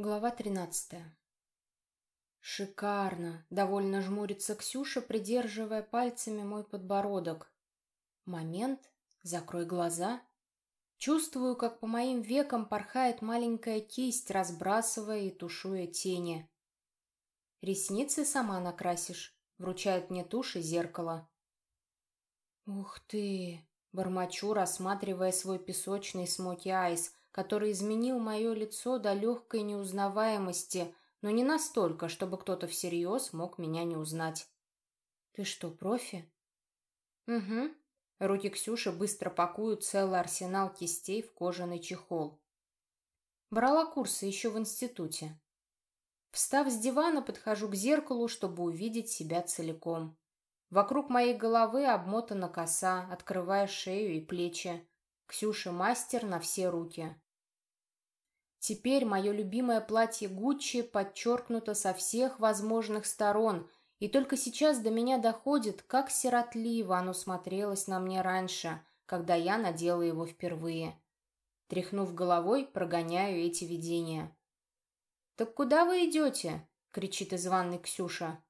Глава тринадцатая. Шикарно! Довольно жмурится Ксюша, придерживая пальцами мой подбородок. Момент. Закрой глаза. Чувствую, как по моим векам порхает маленькая кисть, разбрасывая и тушуя тени. Ресницы сама накрасишь. Вручает мне тушь и зеркало. Ух ты! Бормочу, рассматривая свой песочный смоки-айс — который изменил мое лицо до легкой неузнаваемости, но не настолько, чтобы кто-то всерьез мог меня не узнать. «Ты что, профи?» «Угу». Руки Ксюши быстро пакуют целый арсенал кистей в кожаный чехол. Брала курсы еще в институте. Встав с дивана, подхожу к зеркалу, чтобы увидеть себя целиком. Вокруг моей головы обмотана коса, открывая шею и плечи. Ксюша мастер на все руки. Теперь мое любимое платье Гуччи подчеркнуто со всех возможных сторон, и только сейчас до меня доходит, как сиротливо оно смотрелось на мне раньше, когда я надела его впервые. Тряхнув головой, прогоняю эти видения. «Так куда вы идете?» — кричит из ванной Ксюша.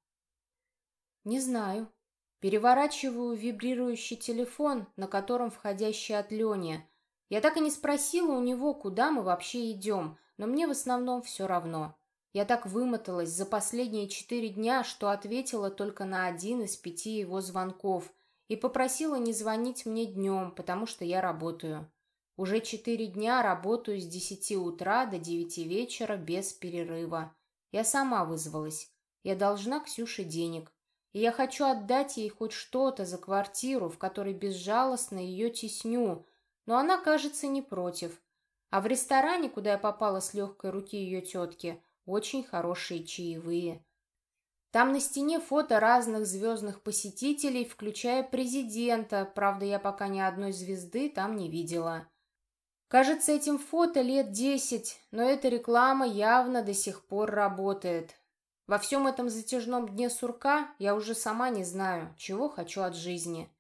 «Не знаю». Переворачиваю вибрирующий телефон, на котором входящий от Лени — я так и не спросила у него, куда мы вообще идем, но мне в основном все равно. Я так вымоталась за последние четыре дня, что ответила только на один из пяти его звонков и попросила не звонить мне днем, потому что я работаю. Уже четыре дня работаю с десяти утра до девяти вечера без перерыва. Я сама вызвалась. Я должна Ксюше денег. И я хочу отдать ей хоть что-то за квартиру, в которой безжалостно ее тесню, но она, кажется, не против. А в ресторане, куда я попала с легкой руки ее тетки, очень хорошие чаевые. Там на стене фото разных звездных посетителей, включая президента, правда, я пока ни одной звезды там не видела. Кажется, этим фото лет десять, но эта реклама явно до сих пор работает. Во всем этом затяжном дне сурка я уже сама не знаю, чего хочу от жизни.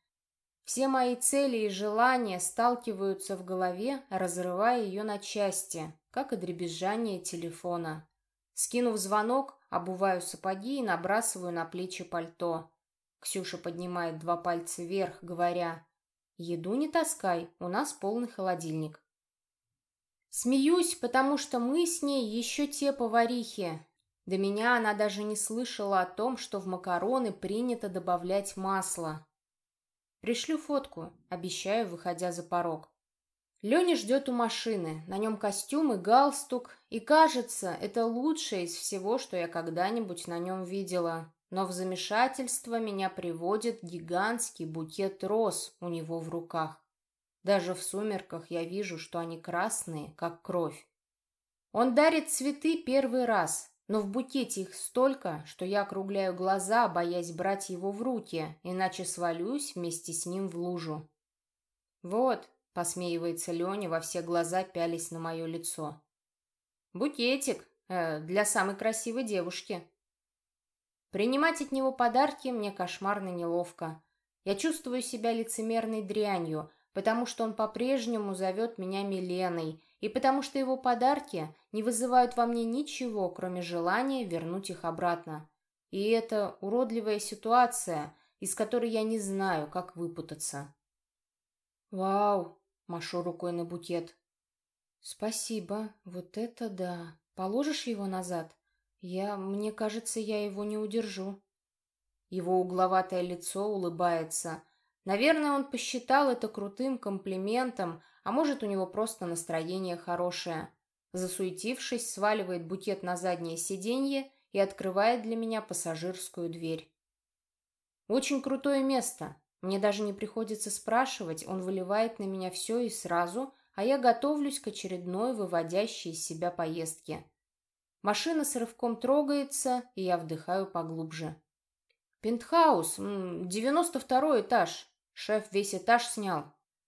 Все мои цели и желания сталкиваются в голове, разрывая ее на части, как и дребезжание телефона. Скинув звонок, обуваю сапоги и набрасываю на плечи пальто. Ксюша поднимает два пальца вверх, говоря, «Еду не таскай, у нас полный холодильник». Смеюсь, потому что мы с ней еще те поварихи. До меня она даже не слышала о том, что в макароны принято добавлять масло. Пришлю фотку, обещаю, выходя за порог. Леня ждет у машины, на нем костюм и галстук, и кажется, это лучшее из всего, что я когда-нибудь на нем видела. Но в замешательство меня приводит гигантский букет роз у него в руках. Даже в сумерках я вижу, что они красные, как кровь. Он дарит цветы первый раз, но в букете их столько, что я округляю глаза, боясь брать его в руки, иначе свалюсь вместе с ним в лужу. «Вот», — посмеивается Леня, во все глаза пялись на мое лицо. «Букетик э, для самой красивой девушки». Принимать от него подарки мне кошмарно неловко. Я чувствую себя лицемерной дрянью, потому что он по-прежнему зовет меня Миленой, и потому что его подарки не вызывают во мне ничего, кроме желания вернуть их обратно. И это уродливая ситуация, из которой я не знаю, как выпутаться. «Вау!» — машу рукой на букет. «Спасибо, вот это да. Положишь его назад? Я... Мне кажется, я его не удержу». Его угловатое лицо улыбается. Наверное, он посчитал это крутым комплиментом, а может, у него просто настроение хорошее. Засуетившись, сваливает букет на заднее сиденье и открывает для меня пассажирскую дверь. Очень крутое место. Мне даже не приходится спрашивать, он выливает на меня все и сразу, а я готовлюсь к очередной выводящей из себя поездке. Машина с рывком трогается, и я вдыхаю поглубже. «Пентхаус, 92 этаж. Шеф весь этаж снял.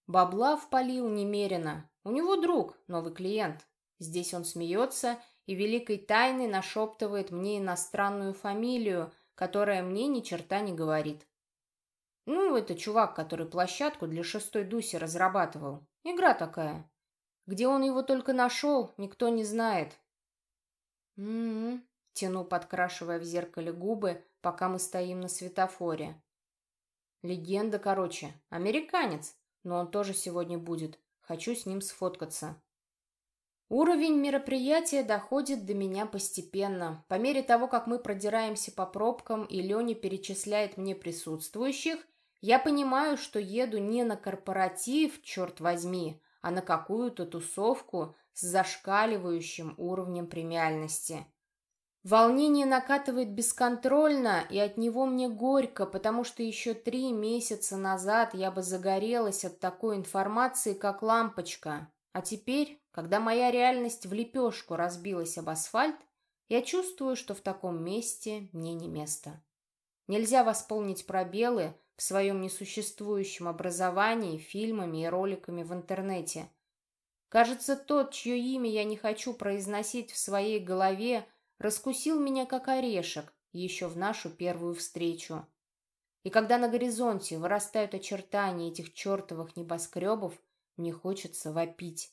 Бабла впалил немерено. У него друг, новый клиент. Здесь он смеется и великой тайной нашептывает мне иностранную фамилию, которая мне ни черта не говорит. Ну, это чувак, который площадку для шестой Дуси разрабатывал. Игра такая. Где он его только нашел, никто не знает. М-м, тяну, подкрашивая в зеркале губы, пока мы стоим на светофоре. Легенда, короче. Американец. Но он тоже сегодня будет. Хочу с ним сфоткаться. Уровень мероприятия доходит до меня постепенно. По мере того, как мы продираемся по пробкам и Леня перечисляет мне присутствующих, я понимаю, что еду не на корпоратив, черт возьми, а на какую-то тусовку с зашкаливающим уровнем премиальности. Волнение накатывает бесконтрольно, и от него мне горько, потому что еще три месяца назад я бы загорелась от такой информации, как лампочка. А теперь, когда моя реальность в лепешку разбилась об асфальт, я чувствую, что в таком месте мне не место. Нельзя восполнить пробелы в своем несуществующем образовании фильмами и роликами в интернете. Кажется, тот, чье имя я не хочу произносить в своей голове, раскусил меня как орешек еще в нашу первую встречу. И когда на горизонте вырастают очертания этих чертовых небоскребов, мне хочется вопить.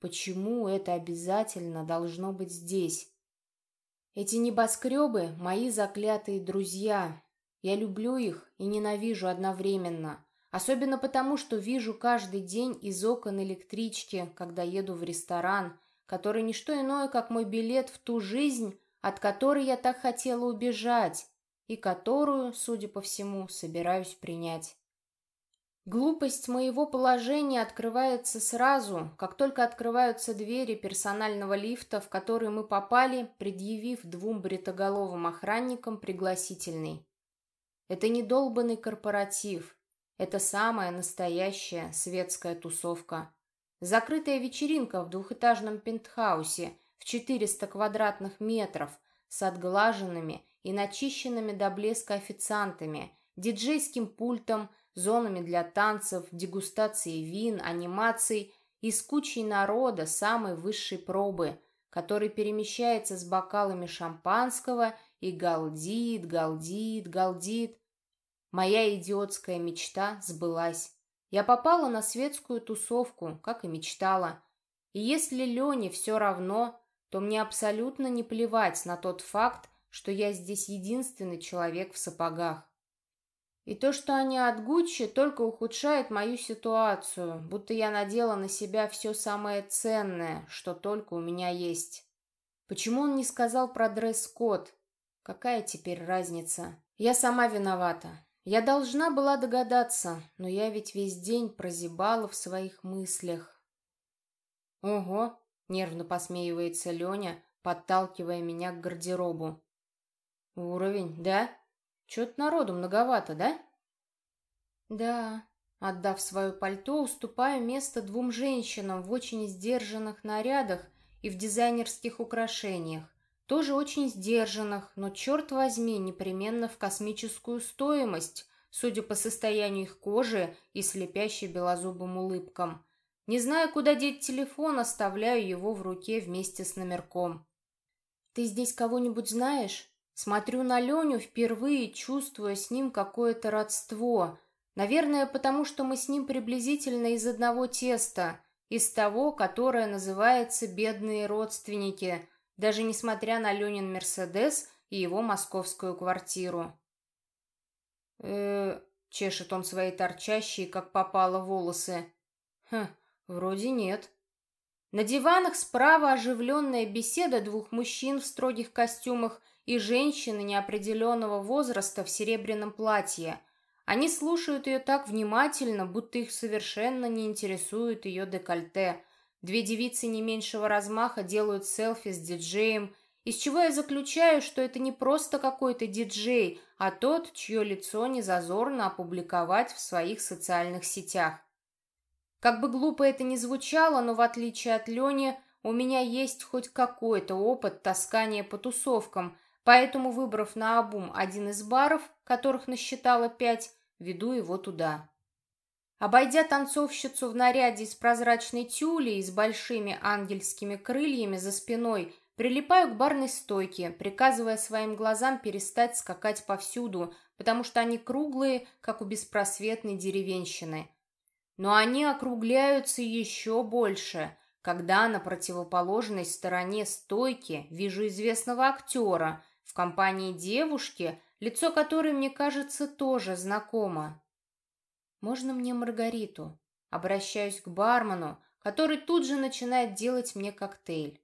Почему это обязательно должно быть здесь? Эти небоскребы — мои заклятые друзья. Я люблю их и ненавижу одновременно. Особенно потому, что вижу каждый день из окон электрички, когда еду в ресторан — который не что иное, как мой билет в ту жизнь, от которой я так хотела убежать, и которую, судя по всему, собираюсь принять. Глупость моего положения открывается сразу, как только открываются двери персонального лифта, в который мы попали, предъявив двум бритоголовым охранникам пригласительный. Это не долбанный корпоратив, это самая настоящая светская тусовка. Закрытая вечеринка в двухэтажном пентхаусе в 400 квадратных метров с отглаженными и начищенными до блеска официантами, диджейским пультом, зонами для танцев, дегустацией вин, анимаций и с кучей народа самой высшей пробы, который перемещается с бокалами шампанского и галдит, галдит, галдит. Моя идиотская мечта сбылась. Я попала на светскую тусовку, как и мечтала. И если Лене все равно, то мне абсолютно не плевать на тот факт, что я здесь единственный человек в сапогах. И то, что они от Гуччи, только ухудшает мою ситуацию, будто я надела на себя все самое ценное, что только у меня есть. Почему он не сказал про дресс-код? Какая теперь разница? Я сама виновата. Я должна была догадаться, но я ведь весь день прозябала в своих мыслях. «Ого!» — нервно посмеивается Леня, подталкивая меня к гардеробу. «Уровень, да? Чё-то народу многовато, да?» «Да», Отдав свое пальто, уступаю место двум женщинам в очень сдержанных нарядах и в дизайнерских украшениях тоже очень сдержанных, но, черт возьми, непременно в космическую стоимость, судя по состоянию их кожи и слепящей белозубым улыбкам. Не зная, куда деть телефон, оставляю его в руке вместе с номерком. «Ты здесь кого-нибудь знаешь?» Смотрю на Леню впервые, чувствуя с ним какое-то родство. Наверное, потому что мы с ним приблизительно из одного теста, из того, которое называется «бедные родственники», даже несмотря на Ленин Мерседес и его московскую квартиру. э чешет он свои торчащие, как попало, волосы. Хм, вроде нет. На диванах справа оживленная беседа двух мужчин в строгих костюмах и женщины неопределенного возраста в серебряном платье. Они слушают ее так внимательно, будто их совершенно не интересует ее декольте. Две девицы не меньшего размаха делают селфи с диджеем, из чего я заключаю, что это не просто какой-то диджей, а тот, чье лицо не зазорно опубликовать в своих социальных сетях. Как бы глупо это ни звучало, но в отличие от Лени, у меня есть хоть какой-то опыт таскания по тусовкам, поэтому, выбрав на обум один из баров, которых насчитала пять, веду его туда. Обойдя танцовщицу в наряде из прозрачной тюли и с большими ангельскими крыльями за спиной, прилипаю к барной стойке, приказывая своим глазам перестать скакать повсюду, потому что они круглые, как у беспросветной деревенщины. Но они округляются еще больше, когда на противоположной стороне стойки вижу известного актера в компании девушки, лицо которой мне кажется тоже знакомо. «Можно мне Маргариту?» Обращаюсь к бармену, который тут же начинает делать мне коктейль.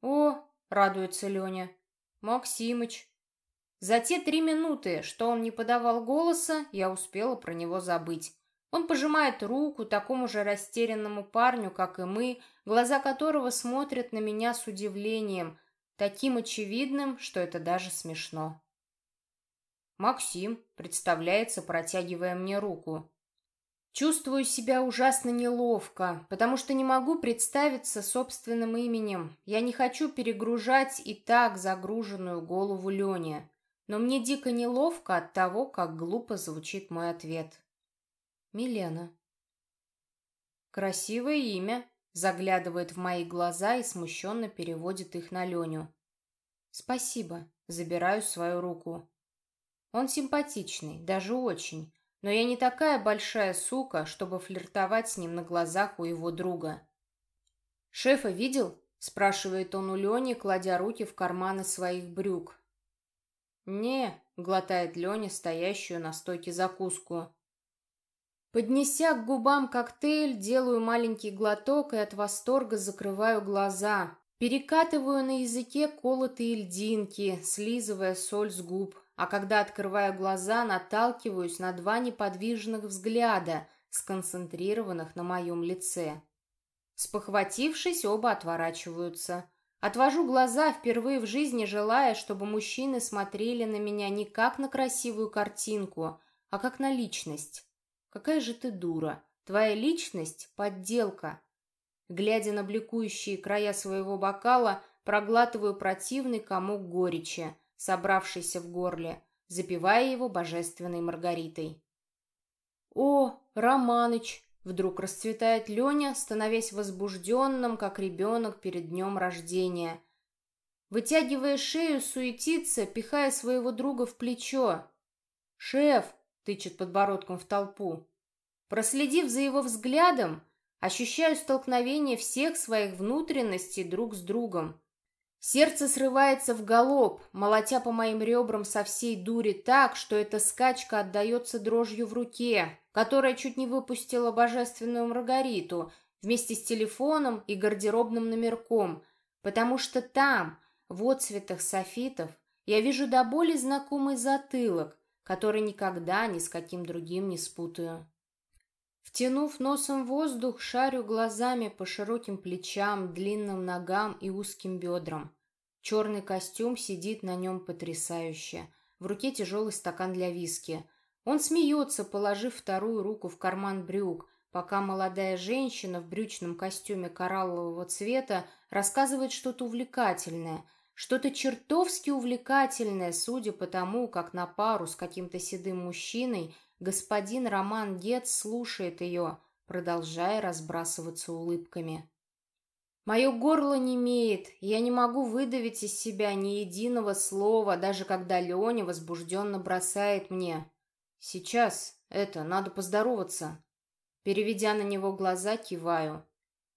«О!» — радуется Леня. «Максимыч!» За те три минуты, что он не подавал голоса, я успела про него забыть. Он пожимает руку такому же растерянному парню, как и мы, глаза которого смотрят на меня с удивлением, таким очевидным, что это даже смешно. «Максим», — представляется, протягивая мне руку. Чувствую себя ужасно неловко, потому что не могу представиться собственным именем. Я не хочу перегружать и так загруженную голову Лене. Но мне дико неловко от того, как глупо звучит мой ответ. Милена. Красивое имя, заглядывает в мои глаза и смущенно переводит их на Леню. Спасибо, забираю свою руку. Он симпатичный, даже очень, но я не такая большая сука, чтобы флиртовать с ним на глазах у его друга. «Шефа видел?» — спрашивает он у Лени, кладя руки в карманы своих брюк. «Не», — глотает Леня стоящую на стойке закуску. Поднеся к губам коктейль, делаю маленький глоток и от восторга закрываю глаза. Перекатываю на языке колотые льдинки, слизывая соль с губ. А когда открываю глаза, наталкиваюсь на два неподвижных взгляда, сконцентрированных на моем лице. Спохватившись, оба отворачиваются. Отвожу глаза, впервые в жизни желая, чтобы мужчины смотрели на меня не как на красивую картинку, а как на личность. Какая же ты дура. Твоя личность — подделка. Глядя на бликующие края своего бокала, проглатываю противный комок горечи, собравшийся в горле, запивая его божественной Маргаритой. «О, Романыч!» — вдруг расцветает Леня, становясь возбужденным, как ребенок перед днем рождения. Вытягивая шею, суетится, пихая своего друга в плечо. «Шеф!» тычет подбородком в толпу. Проследив за его взглядом, ощущаю столкновение всех своих внутренностей друг с другом. Сердце срывается в галоп, молотя по моим ребрам со всей дури так, что эта скачка отдается дрожью в руке, которая чуть не выпустила божественную Маргариту вместе с телефоном и гардеробным номерком, потому что там, в отцветах софитов, я вижу до боли знакомый затылок, который никогда ни с каким другим не спутаю. Втянув носом воздух, шарю глазами по широким плечам, длинным ногам и узким бедрам. Черный костюм сидит на нем потрясающе. В руке тяжелый стакан для виски. Он смеется, положив вторую руку в карман брюк, пока молодая женщина в брючном костюме кораллового цвета рассказывает что-то увлекательное – что-то чертовски увлекательное, судя по тому, как на пару с каким-то седым мужчиной господин Роман Гетц слушает ее, продолжая разбрасываться улыбками. Мое горло немеет, я не могу выдавить из себя ни единого слова, даже когда Леня возбужденно бросает мне. Сейчас, это, надо поздороваться. Переведя на него глаза, киваю.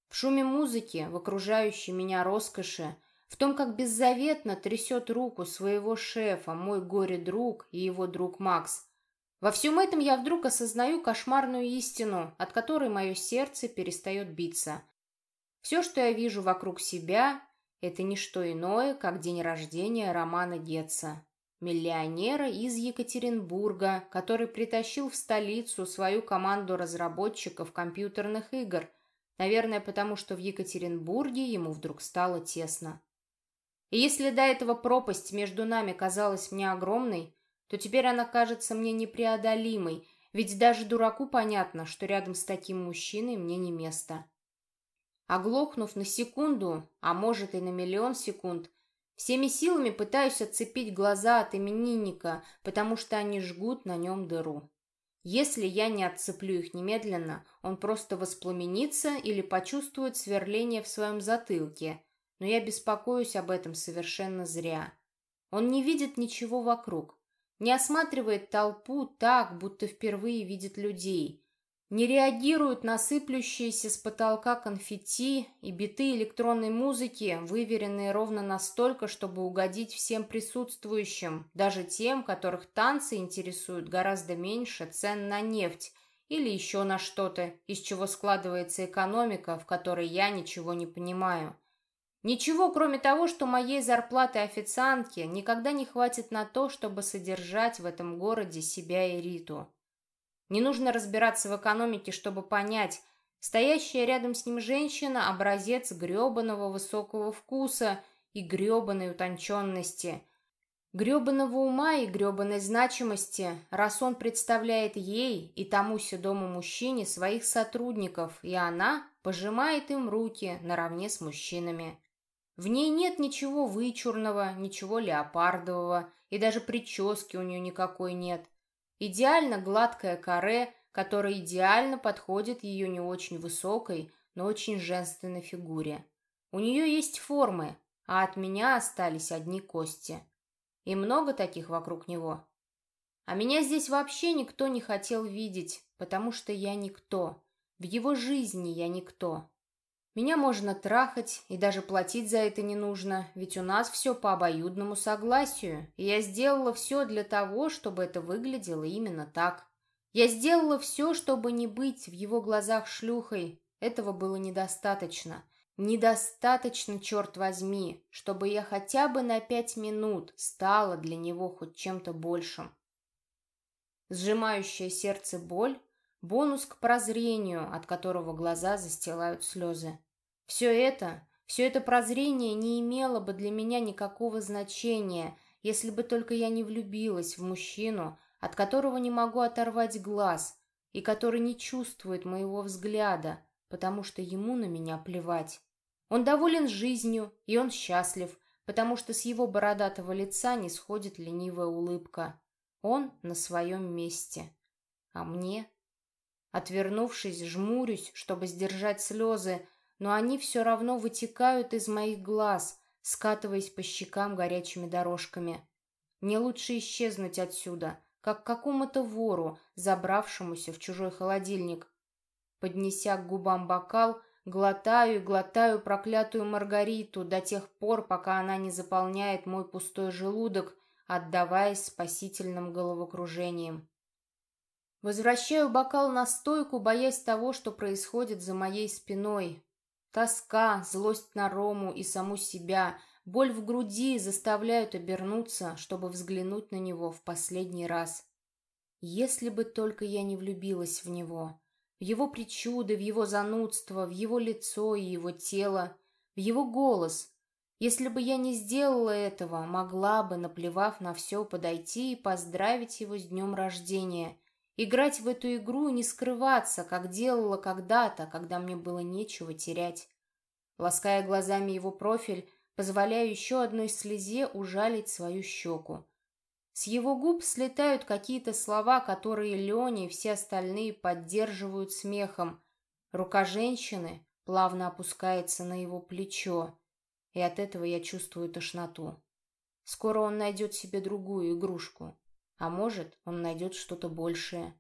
В шуме музыки, в окружающей меня роскоши, в том, как беззаветно трясет руку своего шефа, мой горе-друг и его друг Макс. Во всем этом я вдруг осознаю кошмарную истину, от которой мое сердце перестает биться. Все, что я вижу вокруг себя, это не что иное, как день рождения Романа Гетца, миллионера из Екатеринбурга, который притащил в столицу свою команду разработчиков компьютерных игр, наверное, потому что в Екатеринбурге ему вдруг стало тесно. И если до этого пропасть между нами казалась мне огромной, то теперь она кажется мне непреодолимой, ведь даже дураку понятно, что рядом с таким мужчиной мне не место. Оглохнув на секунду, а может и на миллион секунд, всеми силами пытаюсь отцепить глаза от именинника, потому что они жгут на нем дыру. Если я не отцеплю их немедленно, он просто воспламенится или почувствует сверление в своем затылке – но я беспокоюсь об этом совершенно зря. Он не видит ничего вокруг, не осматривает толпу так, будто впервые видит людей. Не реагируют на сыплющиеся с потолка конфетти и биты электронной музыки, выверенные ровно настолько, чтобы угодить всем присутствующим, даже тем, которых танцы интересуют гораздо меньше цен на нефть или еще на что-то, из чего складывается экономика, в которой я ничего не понимаю. Ничего, кроме того, что моей зарплаты официантки никогда не хватит на то, чтобы содержать в этом городе себя и Риту. Не нужно разбираться в экономике, чтобы понять, стоящая рядом с ним женщина – образец гребаного высокого вкуса и гребаной утонченности, гребаного ума и гребаной значимости, раз он представляет ей и тому седому мужчине своих сотрудников, и она пожимает им руки наравне с мужчинами. В ней нет ничего вычурного, ничего леопардового, и даже прически у нее никакой нет. Идеально гладкое каре, которое идеально подходит ее не очень высокой, но очень женственной фигуре. У нее есть формы, а от меня остались одни кости. И много таких вокруг него. А меня здесь вообще никто не хотел видеть, потому что я никто. В его жизни я никто. Меня можно трахать, и даже платить за это не нужно, ведь у нас все по обоюдному согласию, и я сделала все для того, чтобы это выглядело именно так. Я сделала все, чтобы не быть в его глазах шлюхой. Этого было недостаточно. Недостаточно, черт возьми, чтобы я хотя бы на пять минут стала для него хоть чем-то большим. Сжимающая сердце боль Бонус к прозрению, от которого глаза застилают слезы. Все это, все это прозрение не имело бы для меня никакого значения, если бы только я не влюбилась в мужчину, от которого не могу оторвать глаз и который не чувствует моего взгляда, потому что ему на меня плевать. Он доволен жизнью, и он счастлив, потому что с его бородатого лица не сходит ленивая улыбка. Он на своем месте. А мне Отвернувшись, жмурюсь, чтобы сдержать слезы, но они все равно вытекают из моих глаз, скатываясь по щекам горячими дорожками. Мне лучше исчезнуть отсюда, как какому-то вору, забравшемуся в чужой холодильник. Поднеся к губам бокал, глотаю и глотаю проклятую Маргариту до тех пор, пока она не заполняет мой пустой желудок, отдаваясь спасительным головокружением. Возвращаю бокал на стойку, боясь того, что происходит за моей спиной. Тоска, злость на Рому и саму себя, боль в груди заставляют обернуться, чтобы взглянуть на него в последний раз. Если бы только я не влюбилась в него, в его причуды, в его занудство, в его лицо и его тело, в его голос. Если бы я не сделала этого, могла бы, наплевав на все, подойти и поздравить его с днем рождения — Играть в эту игру и не скрываться, как делала когда-то, когда мне было нечего терять. Лаская глазами его профиль, позволяю еще одной слезе ужалить свою щеку. С его губ слетают какие-то слова, которые Леня и все остальные поддерживают смехом. Рука женщины плавно опускается на его плечо, и от этого я чувствую тошноту. Скоро он найдет себе другую игрушку. А может, он найдет что-то большее.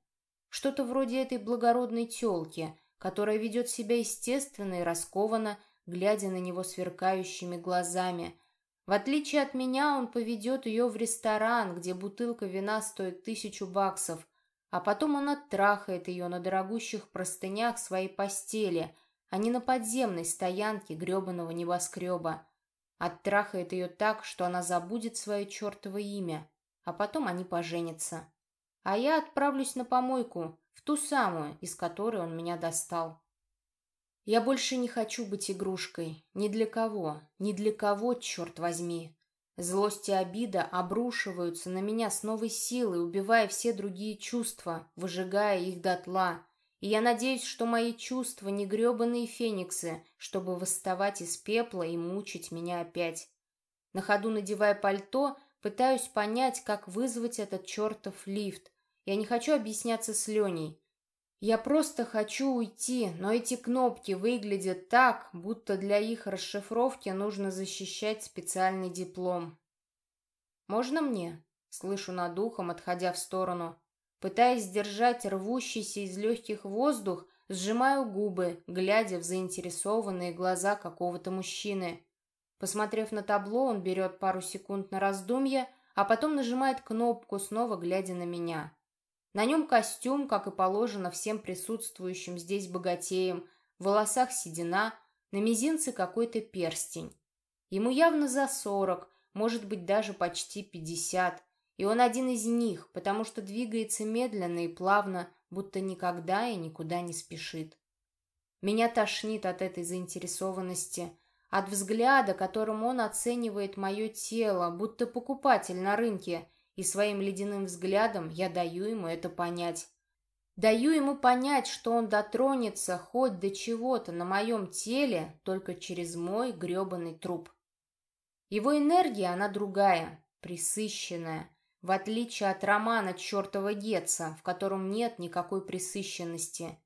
Что-то вроде этой благородной тёлки, которая ведет себя естественно и раскованно, глядя на него сверкающими глазами. В отличие от меня, он поведет ее в ресторан, где бутылка вина стоит тысячу баксов, а потом он оттрахает ее на дорогущих простынях своей постели, а не на подземной стоянке гребаного небоскреба. Оттрахает ее так, что она забудет свое чертово имя а потом они поженятся. А я отправлюсь на помойку, в ту самую, из которой он меня достал. Я больше не хочу быть игрушкой. Ни для кого. Ни для кого, черт возьми. Злость и обида обрушиваются на меня с новой силой, убивая все другие чувства, выжигая их дотла. И я надеюсь, что мои чувства не гребаные фениксы, чтобы восставать из пепла и мучить меня опять. На ходу надевая пальто, Пытаюсь понять, как вызвать этот чертов лифт. Я не хочу объясняться с Леней. Я просто хочу уйти, но эти кнопки выглядят так, будто для их расшифровки нужно защищать специальный диплом. «Можно мне?» — слышу над ухом, отходя в сторону. Пытаясь сдержать рвущийся из легких воздух, сжимаю губы, глядя в заинтересованные глаза какого-то мужчины. Посмотрев на табло, он берет пару секунд на раздумье, а потом нажимает кнопку, снова глядя на меня. На нем костюм, как и положено всем присутствующим здесь богатеям, в волосах седина, на мизинце какой-то перстень. Ему явно за сорок, может быть даже почти пятьдесят, и он один из них, потому что двигается медленно и плавно, будто никогда и никуда не спешит. Меня тошнит от этой заинтересованности, от взгляда, которым он оценивает мое тело, будто покупатель на рынке, и своим ледяным взглядом я даю ему это понять. Даю ему понять, что он дотронется хоть до чего-то на моем теле только через мой гребаный труп. Его энергия, она другая, присыщенная, в отличие от романа чертова Гетца, в котором нет никакой присыщенности.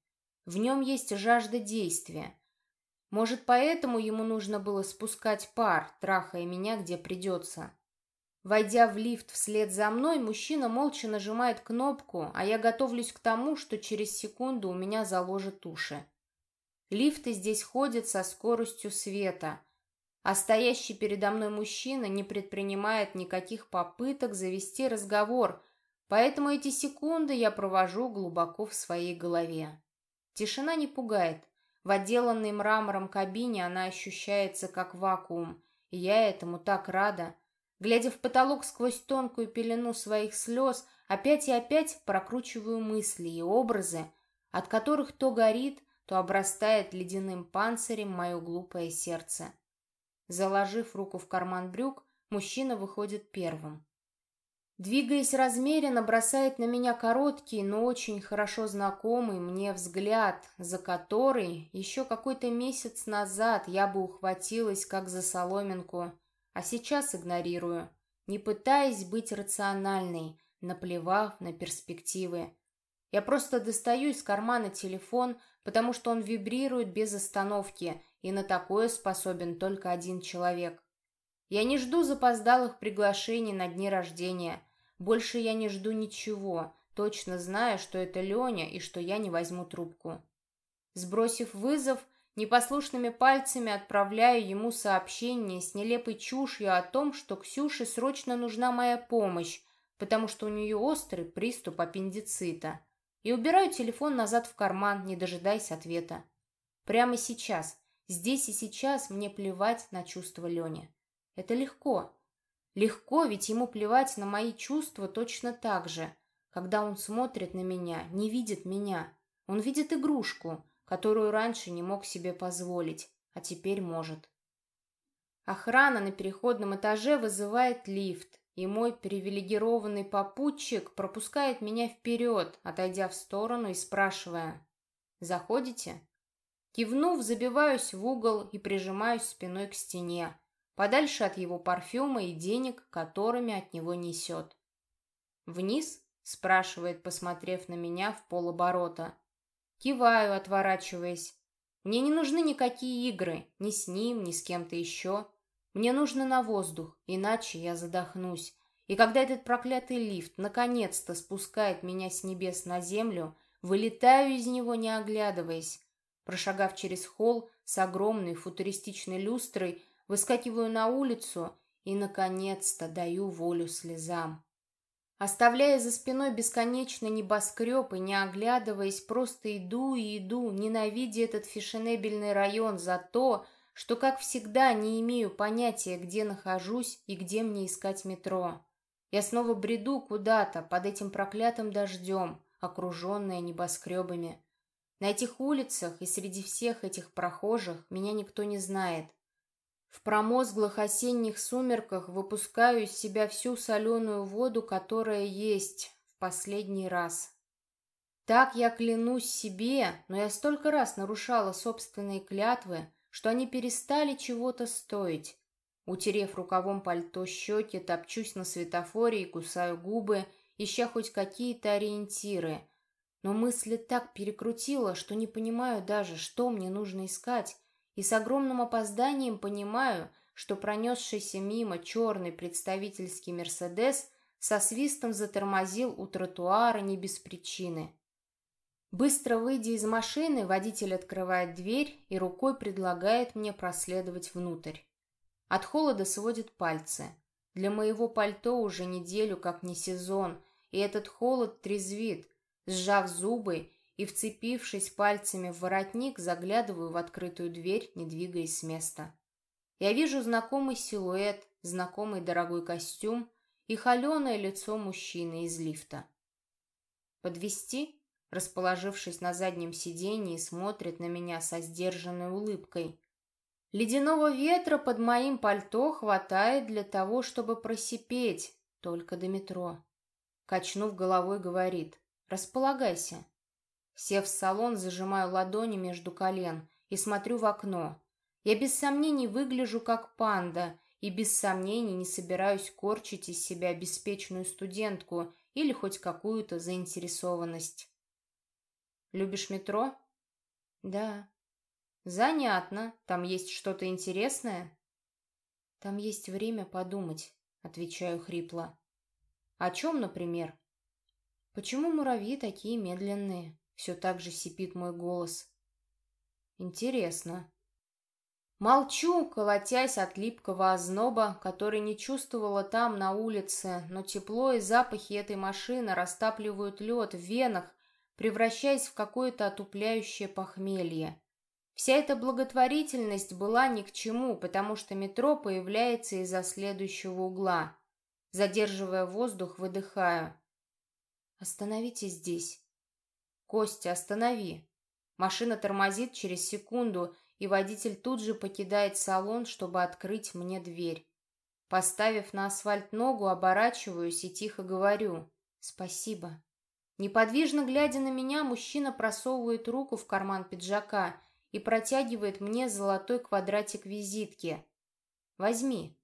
В нем есть жажда действия. Может, поэтому ему нужно было спускать пар, трахая меня, где придется. Войдя в лифт вслед за мной, мужчина молча нажимает кнопку, а я готовлюсь к тому, что через секунду у меня заложит уши. Лифты здесь ходят со скоростью света, а стоящий передо мной мужчина не предпринимает никаких попыток завести разговор, поэтому эти секунды я провожу глубоко в своей голове. Тишина не пугает. В отделанной мрамором кабине она ощущается как вакуум, и я этому так рада. Глядя в потолок сквозь тонкую пелену своих слез, опять и опять прокручиваю мысли и образы, от которых то горит, то обрастает ледяным панцирем мое глупое сердце. Заложив руку в карман брюк, мужчина выходит первым. Двигаясь размеренно, бросает на меня короткий, но очень хорошо знакомый мне взгляд, за который еще какой-то месяц назад я бы ухватилась, как за соломинку – а сейчас игнорирую, не пытаясь быть рациональной, наплевав на перспективы. Я просто достаю из кармана телефон, потому что он вибрирует без остановки, и на такое способен только один человек. Я не жду запоздалых приглашений на дни рождения. Больше я не жду ничего, точно зная, что это Леня и что я не возьму трубку. Сбросив вызов, Непослушными пальцами отправляю ему сообщение с нелепой чушью о том, что Ксюше срочно нужна моя помощь, потому что у нее острый приступ аппендицита. И убираю телефон назад в карман, не дожидаясь ответа. Прямо сейчас, здесь и сейчас мне плевать на чувства Лени. Это легко. Легко, ведь ему плевать на мои чувства точно так же. Когда он смотрит на меня, не видит меня. Он видит игрушку — которую раньше не мог себе позволить, а теперь может. Охрана на переходном этаже вызывает лифт, и мой привилегированный попутчик пропускает меня вперед, отойдя в сторону и спрашивая «Заходите?». Кивнув, забиваюсь в угол и прижимаюсь спиной к стене, подальше от его парфюма и денег, которыми от него несет. «Вниз?» — спрашивает, посмотрев на меня в полоборота. Киваю, отворачиваясь. Мне не нужны никакие игры, ни с ним, ни с кем-то еще. Мне нужно на воздух, иначе я задохнусь. И когда этот проклятый лифт наконец-то спускает меня с небес на землю, вылетаю из него, не оглядываясь. Прошагав через холл с огромной футуристичной люстрой, выскакиваю на улицу и, наконец-то, даю волю слезам. Оставляя за спиной бесконечный небоскреб и не оглядываясь, просто иду и иду, ненавидя этот фешенебельный район за то, что, как всегда, не имею понятия, где нахожусь и где мне искать метро. Я снова бреду куда-то под этим проклятым дождем, окруженная небоскребами. На этих улицах и среди всех этих прохожих меня никто не знает. В промозглых осенних сумерках выпускаю из себя всю соленую воду, которая есть, в последний раз. Так я клянусь себе, но я столько раз нарушала собственные клятвы, что они перестали чего-то стоить. Утерев рукавом пальто щеки, топчусь на светофоре и кусаю губы, ища хоть какие-то ориентиры. Но мысли так перекрутила, что не понимаю даже, что мне нужно искать, и с огромным опозданием понимаю, что пронесшийся мимо черный представительский «Мерседес» со свистом затормозил у тротуара не без причины. Быстро выйдя из машины, водитель открывает дверь и рукой предлагает мне проследовать внутрь. От холода сводит пальцы. Для моего пальто уже неделю как не сезон, и этот холод трезвит. Сжав зубы и вцепившись пальцами в воротник, заглядываю в открытую дверь, не двигаясь с места. Я вижу знакомый силуэт, знакомый дорогой костюм и холеное лицо мужчины из лифта. Подвести? расположившись на заднем сиденье, смотрит на меня со сдержанной улыбкой. Ледяного ветра под моим пальто хватает для того, чтобы просипеть, только до метро. Качнув головой, говорит «Располагайся». Сев в салон, зажимаю ладони между колен и смотрю в окно. Я без сомнений выгляжу как панда и без сомнений не собираюсь корчить из себя беспечную студентку или хоть какую-то заинтересованность. Любишь метро? Да. Занятно. Там есть что-то интересное? Там есть время подумать, отвечаю хрипло. О чем, например? Почему муравьи такие медленные? Все так же сипит мой голос. Интересно. Молчу, колотясь от липкого озноба, который не чувствовала там, на улице, но тепло и запахи этой машины растапливают лед в венах, превращаясь в какое-то отупляющее похмелье. Вся эта благотворительность была ни к чему, потому что метро появляется из-за следующего угла. Задерживая воздух, выдыхаю. «Остановитесь здесь». «Костя, останови». Машина тормозит через секунду, и водитель тут же покидает салон, чтобы открыть мне дверь. Поставив на асфальт ногу, оборачиваюсь и тихо говорю «Спасибо». Неподвижно глядя на меня, мужчина просовывает руку в карман пиджака и протягивает мне золотой квадратик визитки. «Возьми».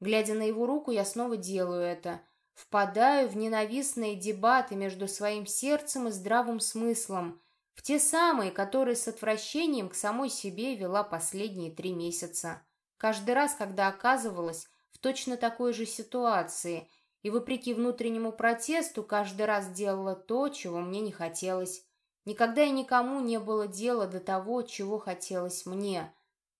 Глядя на его руку, я снова делаю это. Впадаю в ненавистные дебаты между своим сердцем и здравым смыслом, в те самые, которые с отвращением к самой себе вела последние три месяца. Каждый раз, когда оказывалась в точно такой же ситуации – и, вопреки внутреннему протесту, каждый раз делала то, чего мне не хотелось. Никогда и никому не было дела до того, чего хотелось мне.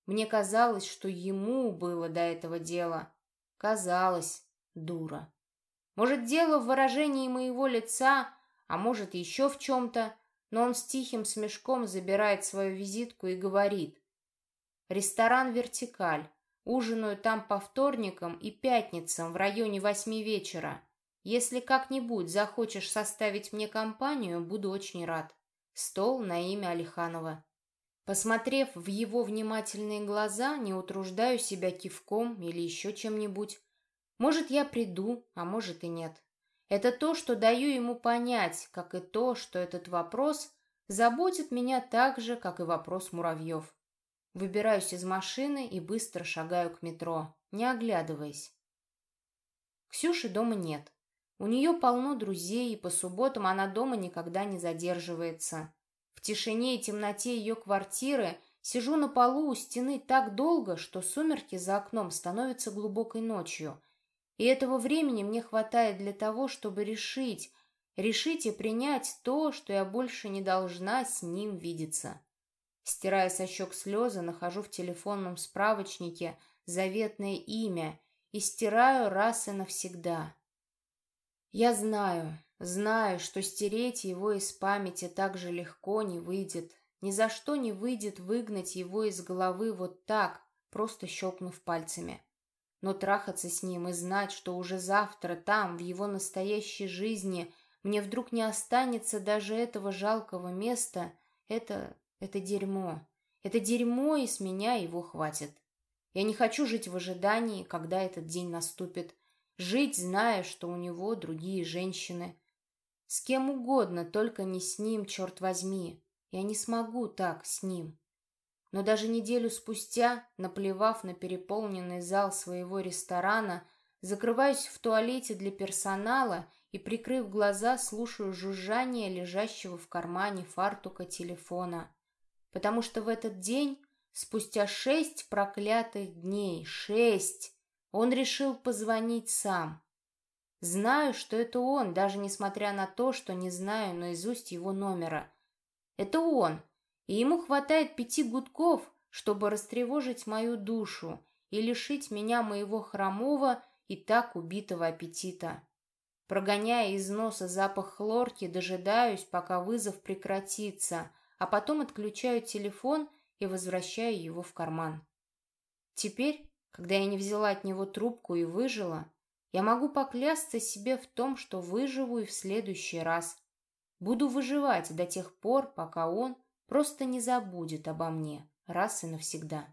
Мне казалось, что ему было до этого дела. Казалось, дура. Может, дело в выражении моего лица, а может, еще в чем-то, но он с тихим смешком забирает свою визитку и говорит. «Ресторан «Вертикаль». Ужинаю там по вторникам и пятницам в районе восьми вечера. Если как-нибудь захочешь составить мне компанию, буду очень рад. Стол на имя Алиханова. Посмотрев в его внимательные глаза, не утруждаю себя кивком или еще чем-нибудь. Может, я приду, а может и нет. Это то, что даю ему понять, как и то, что этот вопрос заботит меня так же, как и вопрос муравьев. Выбираюсь из машины и быстро шагаю к метро, не оглядываясь. Ксюши дома нет. У нее полно друзей, и по субботам она дома никогда не задерживается. В тишине и темноте ее квартиры сижу на полу у стены так долго, что сумерки за окном становятся глубокой ночью. И этого времени мне хватает для того, чтобы решить, решить и принять то, что я больше не должна с ним видеться. Стирая со щек слезы, нахожу в телефонном справочнике заветное имя и стираю раз и навсегда. Я знаю, знаю, что стереть его из памяти так же легко не выйдет. Ни за что не выйдет выгнать его из головы вот так, просто щелкнув пальцами. Но трахаться с ним и знать, что уже завтра там, в его настоящей жизни, мне вдруг не останется даже этого жалкого места, это это дерьмо. Это дерьмо, и с меня его хватит. Я не хочу жить в ожидании, когда этот день наступит. Жить, зная, что у него другие женщины. С кем угодно, только не с ним, черт возьми. Я не смогу так с ним. Но даже неделю спустя, наплевав на переполненный зал своего ресторана, закрываюсь в туалете для персонала и, прикрыв глаза, слушаю жужжание лежащего в кармане фартука телефона потому что в этот день, спустя шесть проклятых дней, шесть, он решил позвонить сам. Знаю, что это он, даже несмотря на то, что не знаю наизусть его номера. Это он, и ему хватает пяти гудков, чтобы растревожить мою душу и лишить меня моего хромого и так убитого аппетита. Прогоняя из носа запах хлорки, дожидаюсь, пока вызов прекратится, а потом отключаю телефон и возвращаю его в карман. Теперь, когда я не взяла от него трубку и выжила, я могу поклясться себе в том, что выживу и в следующий раз. Буду выживать до тех пор, пока он просто не забудет обо мне раз и навсегда.